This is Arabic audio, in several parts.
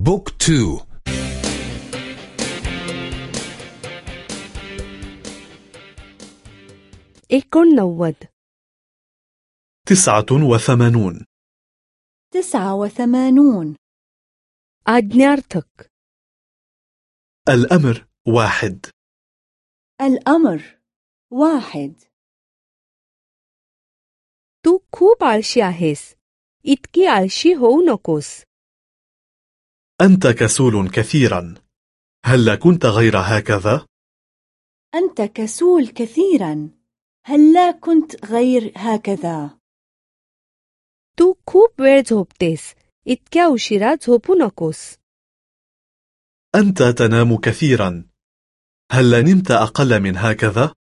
بوك تو एकोणनव्वद تسعة وثمانون تسعة وثمانون आज्ञार्थक الأمر واحد الأمر واحد तू खूप आळशी आहेस इतकी आळशी होऊ नकोस أنت كسول كثيرا هل كنت غير هكذا؟ أنت كسول كثيرا هل لا كنت غير هكذا؟ तू खूप वेळ झोपतेस इतक्या उशिरा झोपू नकोस أنت تنام كثيرا هل نمت أقل من هكذا؟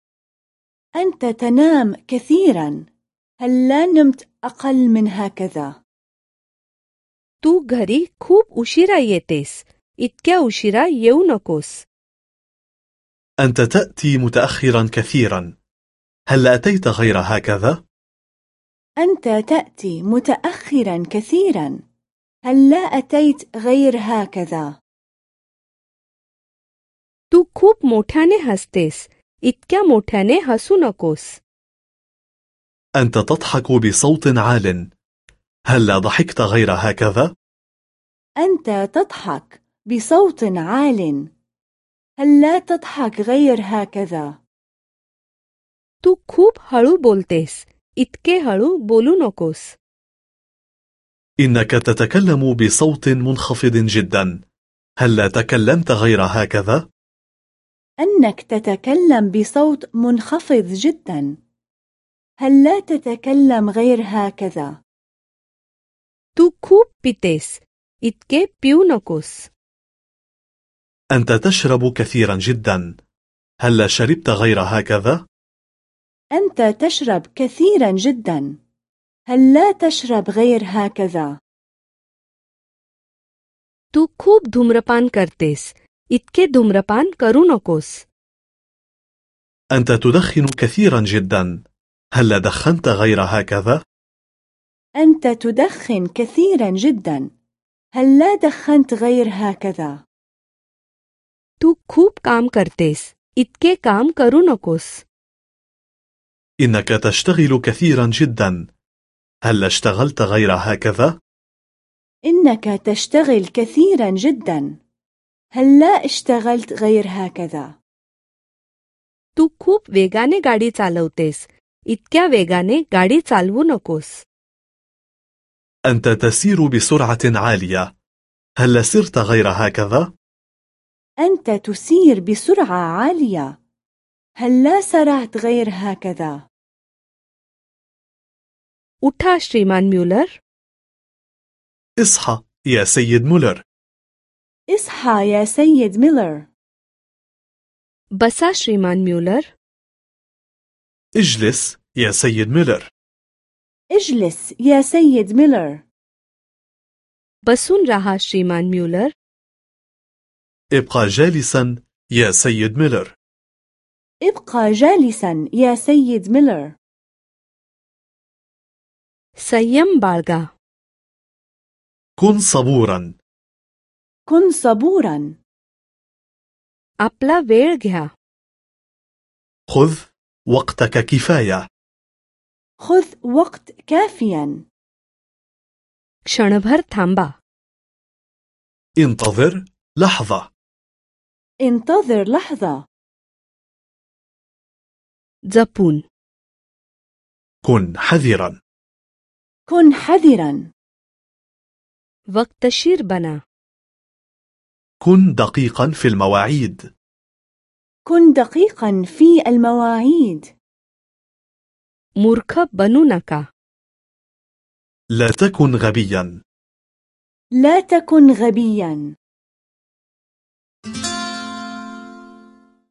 أنت تنام كثيرا هل لا نمت أقل من هكذا؟ तू घरी खूप उशिरा येतेस इतक्या उशिरा येऊ नकोस أنت تأتي متأخرا كثيرا هل أتيت غير هكذا؟ أنت تأتي متأخرا كثيرا هل لا أتيت غير هكذا؟ तू खूप मोठ्याने हसतेस इतक्या मोठ्याने हसू नकोस أنت تضحك بصوت عال هل لا ضحكت غير هكذا؟ أنت تضحك بصوت عال هل لا تضحك غير هكذا؟ तू खूप हळू बोलतेस इतके हळू बोलू नकोस إنك تتكلم بصوت منخفض جدا هل لا تكلمت غير هكذا؟ أنك تتكلم بصوت منخفض جدا هل لا تتكلم غير هكذا؟ तू खूप पितेस इतके पिऊ नकोस أنت تشرب كثيرا جدا هل لا شربت غير هكذا؟ أنت تشرب كثيرا جدا هل لا تشرب غير هكذا؟ तू खूप धूम्रपान करतेस इतके धूम्रपान करू नकोस أنت تدخن كثيرا جدا هل لا دخنت غير هكذا؟ أنت تدخن كثيرا جدا هل لا دخنت غير هكذا؟ तू खूप काम करतेस इतके काम करू नकोस إنك تشتغل كثيرا جدا هل لا اشتغلت غير هكذا؟ إنك تشتغل كثيرا جدا هل لا اشتغلت غير هكذا؟ तू खूप वेगाने गाडी चालवतेस इतक्या वेगाने गाडी चालवू नकोस أنت تسير بسرعة عالية. هل سرت غير هكذا؟ أنت تسير بسرعة عالية. هل لا سرعت غير هكذا؟ उठा श्रीमान म्युलर. اصحى يا سيد ميلر. اصحى يا سيد ميلر. बसा श्रीमान म्युलर. اجلس يا سيد ميلر. اجلس يا سيد ميلر बसून राहा श्रीमान म्युलर ابقى جالسا يا سيد ميلر ابقى جالسا يا سيد ميلر संयम बाळगा كن صبورا كن صبورا आपला वेळ घ्या خذ وقتك كفاية خذ وقت كافيا क्षणभर थांबा انتظر لحظة انتظر لحظة जपून كن حذرا كن حذرا वक्तशीर बना كن دقيقا في المواعيد كن دقيقا في المواعيد मूर्ख बनू नका لا تكن غبيا لا تكن غبيا